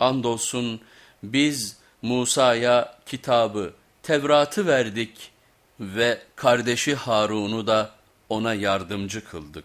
Andolsun biz Musa'ya kitabı, Tevrat'ı verdik ve kardeşi Harun'u da ona yardımcı kıldık.